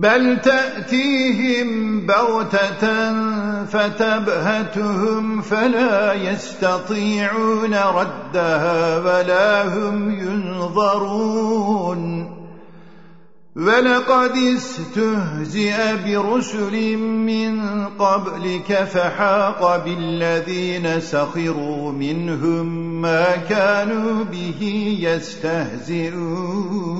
بل تأتيهم بغتة فتبهتهم فلا يستطيعون ردها ولا هم ينظرون. ولقد استهزئ برسل من قبلك فحاق بالذين سخروا منهم ما كانوا به يستهزئون.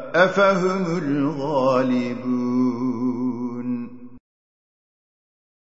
أفهم الغالبون